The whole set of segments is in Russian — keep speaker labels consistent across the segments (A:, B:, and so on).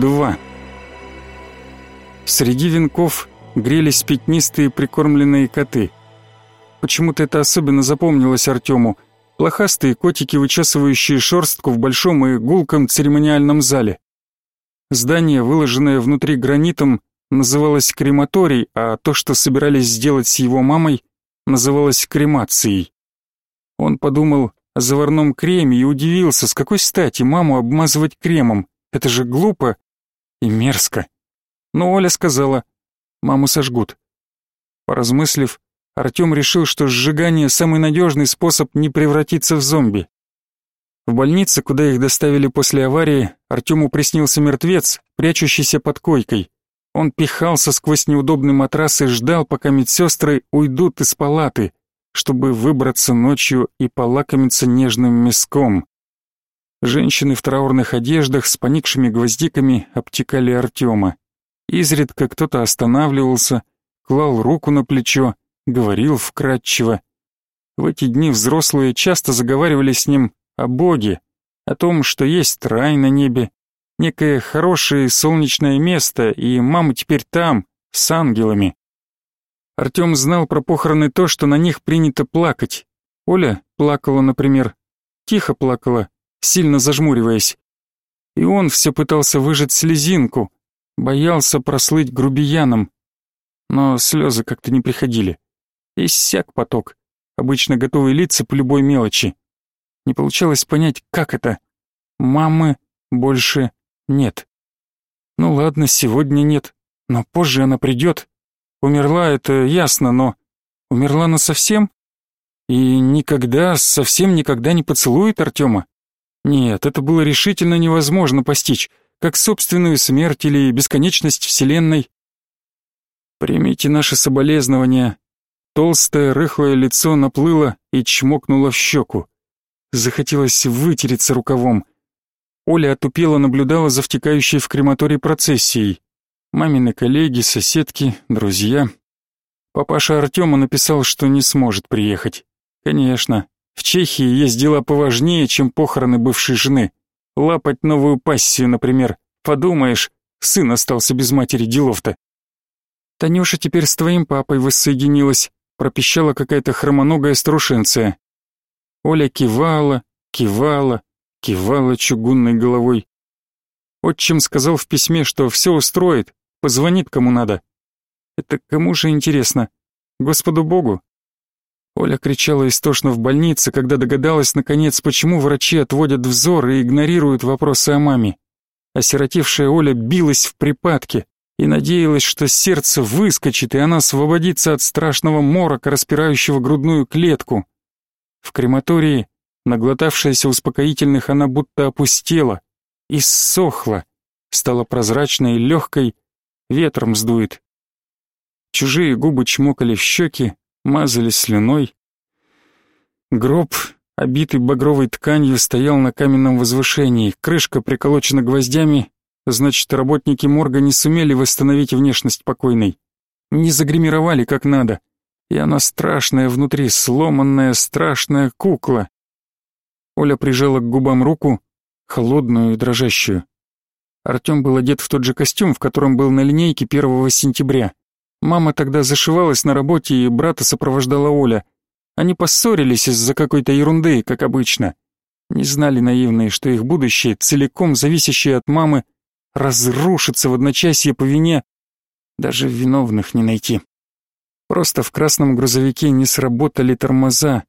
A: 2. Среди венков грелись пятнистые прикормленные коты. Почему-то это особенно запомнилось Артему. Плохастые котики, вычесывающие шерстку в большом и гулком церемониальном зале. Здание, выложенное внутри гранитом, называлось крематорий, а то, что собирались сделать с его мамой, называлось кремацией. Он подумал о заварном креме и удивился, с какой стати маму обмазывать кремом. Это же глупо и мерзко. Но Оля сказала, маму сожгут. Поразмыслив, Артем решил, что сжигание – самый надежный способ не превратиться в зомби. В больнице, куда их доставили после аварии, Артему приснился мертвец, прячущийся под койкой. Он пихался сквозь неудобный матрас и ждал, пока медсестры уйдут из палаты, чтобы выбраться ночью и полакомиться нежным мяском. Женщины в траурных одеждах с поникшими гвоздиками обтекали Артема. Изредка кто-то останавливался, клал руку на плечо, говорил вкратчиво. В эти дни взрослые часто заговаривали с ним о Боге, о том, что есть рай на небе, некое хорошее солнечное место, и мама теперь там, с ангелами. Артем знал про похороны то, что на них принято плакать. Оля плакала, например, тихо плакала, сильно зажмуриваясь. И он все пытался выжать слезинку, боялся прослыть грубияном. Но слезы как-то не приходили. Иссяк поток, обычно готовые лица по любой мелочи. Не получалось понять, как это. Мамы больше нет. Ну ладно, сегодня нет, но позже она придет. Умерла, это ясно, но... Умерла она совсем? И никогда, совсем никогда не поцелует Артема? Нет, это было решительно невозможно постичь, как собственную смерть или бесконечность Вселенной. Примите наши соболезнования. Толстое, рыхлое лицо наплыло и чмокнуло в щеку. Захотелось вытереться рукавом. Оля отупела наблюдала за втекающей в крематорий процессией. Мамины коллеги, соседки, друзья. Папаша Артема написал, что не сможет приехать. Конечно, в Чехии есть дела поважнее, чем похороны бывшей жены. Лапать новую пассию, например. Подумаешь, сын остался без матери делов-то. «Танюша теперь с твоим папой воссоединилась», пропищала какая-то хромоногая струшенция. Оля кивала, кивала, кивала чугунной головой. Отчим сказал в письме, что все устроит, позвонит кому надо. Это кому же интересно? Господу Богу? Оля кричала истошно в больнице, когда догадалась, наконец, почему врачи отводят взор и игнорируют вопросы о маме. Осиротевшая Оля билась в припадке и надеялась, что сердце выскочит, и она освободится от страшного морока, распирающего грудную клетку. В крематории, наглотавшаяся успокоительных, она будто опустела, и ссохла, стала прозрачной и легкой, ветром сдует. Чужие губы чмокали в щеки, мазали слюной. Гроб, обитый багровой тканью, стоял на каменном возвышении, крышка приколочена гвоздями, значит, работники морга не сумели восстановить внешность покойной. Не загримировали как надо — и она страшная внутри, сломанная, страшная кукла. Оля прижала к губам руку, холодную и дрожащую. Артем был одет в тот же костюм, в котором был на линейке 1 сентября. Мама тогда зашивалась на работе, и брата сопровождала Оля. Они поссорились из-за какой-то ерунды, как обычно. Не знали наивные, что их будущее, целиком зависящее от мамы, разрушится в одночасье по вине. Даже виновных не найти. Просто в красном грузовике не сработали тормоза.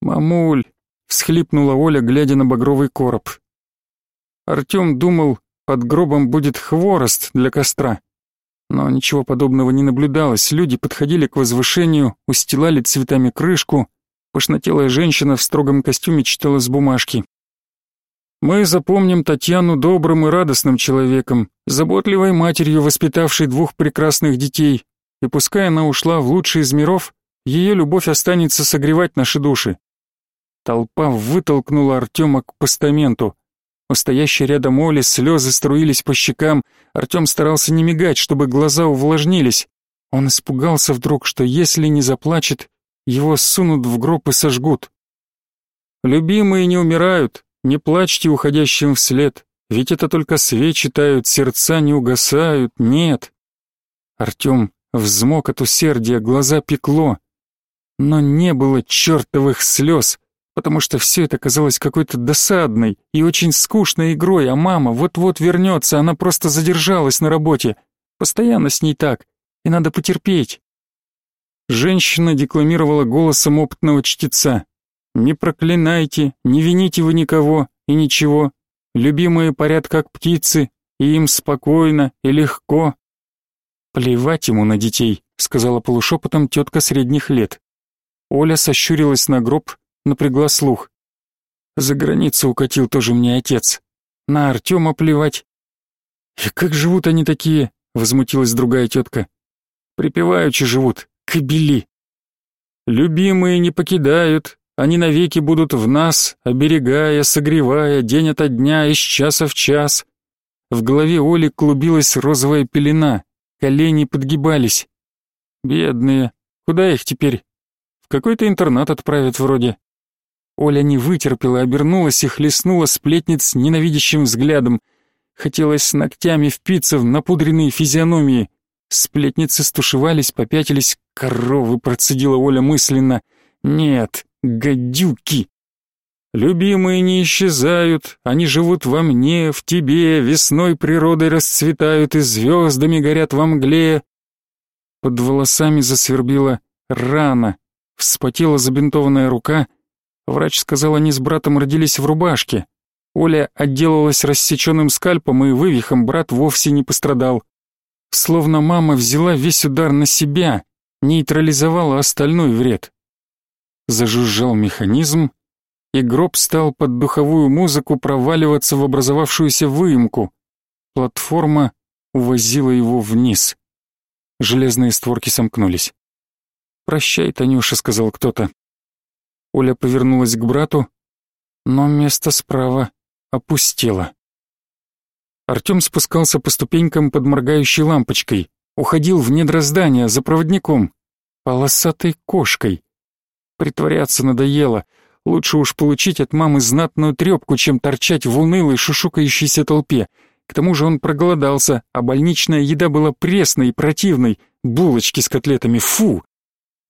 A: «Мамуль!» — всхлипнула Оля, глядя на багровый короб. Артем думал, под гробом будет хворост для костра. Но ничего подобного не наблюдалось. Люди подходили к возвышению, устилали цветами крышку. Пышнотелая женщина в строгом костюме читала с бумажки. «Мы запомним Татьяну добрым и радостным человеком, заботливой матерью, воспитавшей двух прекрасных детей, и пускай она ушла в лучший из миров, ее любовь останется согревать наши души. Толпа вытолкнула Артема к постаменту. У стоящей рядом Оли слезы струились по щекам, Артем старался не мигать, чтобы глаза увлажнились. Он испугался вдруг, что если не заплачет, его сунут в гроб и сожгут. «Любимые не умирают, не плачьте уходящим вслед, Ведь это только свечи тают, сердца не угасают, нет. Артем взмок от усердия, глаза пекло. Но не было чертовых слез, потому что все это казалось какой-то досадной и очень скучной игрой, а мама вот-вот вернется, она просто задержалась на работе. Постоянно с ней так, и надо потерпеть. Женщина декламировала голосом опытного чтеца. «Не проклинайте, не вините вы никого и ничего. Любимые парят как птицы, и им спокойно и легко». «Плевать ему на детей», — сказала полушепотом тетка средних лет. Оля сощурилась на гроб, напрягла слух. «За границу укатил тоже мне отец. На Артема плевать». «И как живут они такие?» — возмутилась другая тетка. «Припеваючи живут, кобели. Любимые не покидают, они навеки будут в нас, оберегая, согревая, день ото дня, из часа в час. В голове Оли клубилась розовая пелена, колени подгибались. Бедные, куда их теперь? В какой-то интернат отправят вроде. Оля не вытерпела, обернулась и хлестнула сплетниц ненавидящим взглядом. Хотелось ногтями впиться в напудренные физиономии. Сплетницы стушевались, попятились. «Коровы!» — процедила Оля мысленно. «Нет, гадюки!» «Любимые не исчезают, они живут во мне, в тебе, весной природой расцветают и звездами горят во мгле». Под волосами засвербила рана, вспотела забинтованная рука. Врач сказал, они с братом родились в рубашке. Оля отделалась рассеченным скальпом, и вывихом брат вовсе не пострадал. Словно мама взяла весь удар на себя, нейтрализовала остальной вред. Зажужжал механизм, и гроб стал под духовую музыку проваливаться в образовавшуюся выемку. Платформа увозила его вниз. Железные створки сомкнулись. «Прощай, Танюша», — сказал кто-то. Оля повернулась к брату, но место справа опустело. Артем спускался по ступенькам под моргающей лампочкой, уходил в недра здания за проводником, полосатой кошкой. Притворяться надоело, лучше уж получить от мамы знатную трепку, чем торчать в унылой шушукающейся толпе. К тому же он проголодался, а больничная еда была пресной и противной, булочки с котлетами, фу!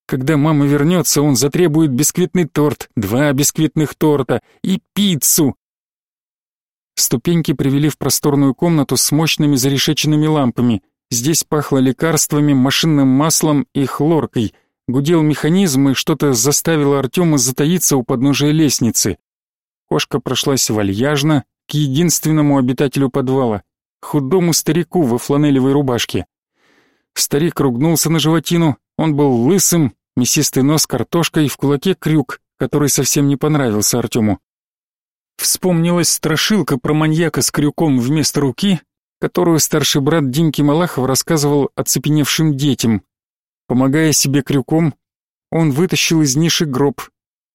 A: Когда мама вернется, он затребует бисквитный торт, два бисквитных торта и пиццу, Ступеньки привели в просторную комнату с мощными зарешеченными лампами. Здесь пахло лекарствами, машинным маслом и хлоркой. Гудел механизм, и что-то заставило Артема затаиться у подножия лестницы. Кошка прошлась вальяжно к единственному обитателю подвала, худому старику во фланелевой рубашке. Старик ругнулся на животину, он был лысым, мясистый нос картошкой, в кулаке крюк, который совсем не понравился Артему. Вспомнилась страшилка про маньяка с крюком вместо руки, которую старший брат Димки Малахов рассказывал оцепеневшим детям. Помогая себе крюком, он вытащил из ниши гроб,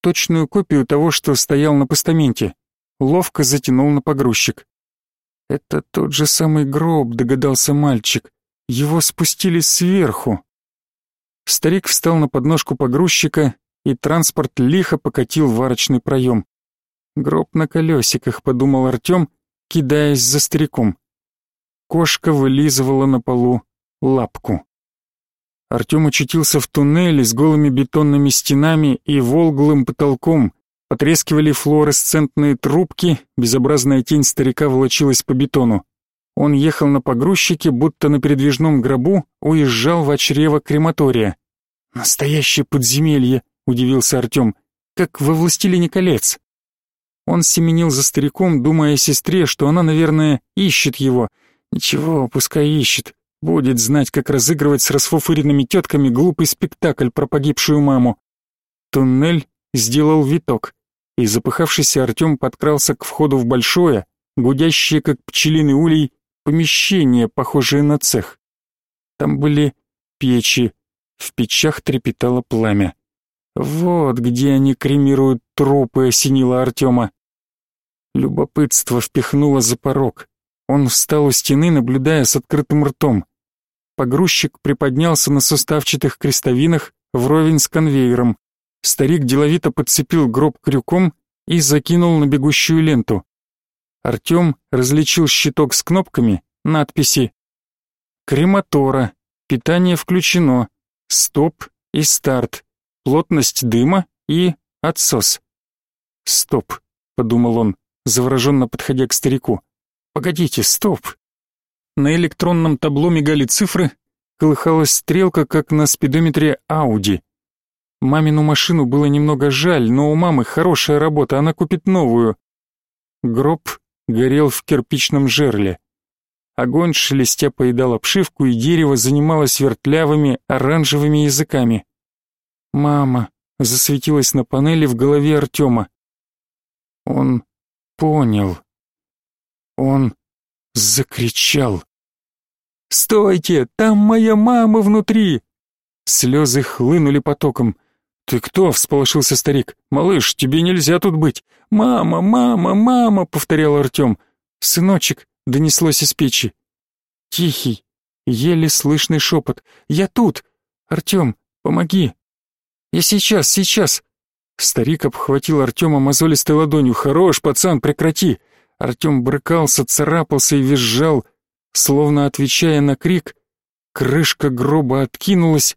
A: точную копию того, что стоял на постаменте, ловко затянул на погрузчик. «Это тот же самый гроб», — догадался мальчик. «Его спустили сверху». Старик встал на подножку погрузчика, и транспорт лихо покатил в арочный проем. Гроб на колесиках, подумал Артем, кидаясь за стариком. Кошка вылизывала на полу лапку. Артем очутился в туннеле с голыми бетонными стенами и волглым потолком. Потрескивали флуоресцентные трубки, безобразная тень старика волочилась по бетону. Он ехал на погрузчике, будто на передвижном гробу, уезжал в очрево крематория. «Настоящее подземелье», — удивился Артем, — «как во «Властелине колец». Он семенил за стариком, думая о сестре, что она, наверное, ищет его. Ничего, пускай ищет. Будет знать, как разыгрывать с расфуфыренными тетками глупый спектакль про погибшую маму. Туннель сделал виток, и запыхавшийся Артем подкрался к входу в большое, гудящее, как пчелиный улей, помещение, похожее на цех. Там были печи, в печах трепетало пламя. Вот где они кремируют трупы, осенило Артема. Любопытство впихнуло за порог. Он встал у стены, наблюдая с открытым ртом. Погрузчик приподнялся на суставчатых крестовинах вровень с конвейером. Старик деловито подцепил гроб крюком и закинул на бегущую ленту. Артем различил щиток с кнопками, надписи «Крематора», «Питание включено», «Стоп» и «Старт», «Плотность дыма» и «Отсос». «Стоп», — подумал он, завороженно подходя к старику. «Погодите, стоп!» На электронном табло мигали цифры, колыхалась стрелка, как на спидометре Ауди. Мамину машину было немного жаль, но у мамы хорошая работа, она купит новую. Гроб горел в кирпичном жерле. Огонь шелестя поедал обшивку, и дерево занималось вертлявыми оранжевыми языками. «Мама!» — засветилась на панели в голове Артема. Он понял. Он закричал. «Стойте! Там моя мама внутри!» Слезы хлынули потоком. «Ты кто?» — всполошился старик. «Малыш, тебе нельзя тут быть!» «Мама, мама, мама!» — повторял Артем. «Сыночек!» — донеслось из печи. Тихий, еле слышный шепот. «Я тут! Артем, помоги!» «Я сейчас, сейчас!» Старик обхватил Артема мозолистой ладонью. «Хорош, пацан, прекрати!» Артем брыкался, царапался и визжал, словно отвечая на крик. Крышка гроба откинулась,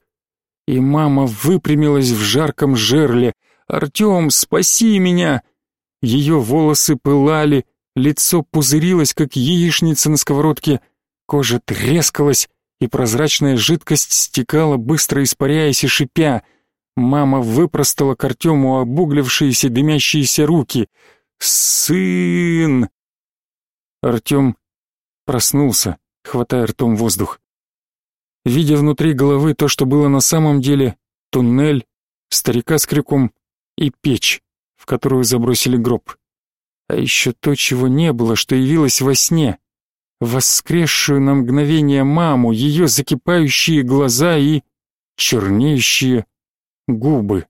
A: и мама выпрямилась в жарком жерле. «Артем, спаси меня!» Ее волосы пылали, лицо пузырилось, как яичница на сковородке, кожа трескалась, и прозрачная жидкость стекала, быстро испаряясь и шипя. Мама выпростала к Артему обуглившиеся дымящиеся руки. «Сын!» Артем проснулся, хватая ртом воздух. Видя внутри головы то, что было на самом деле, туннель, старика с крюком и печь, в которую забросили гроб. А еще то, чего не было, что явилось во сне. Воскресшую на мгновение маму, ее закипающие глаза и чернеющие губы.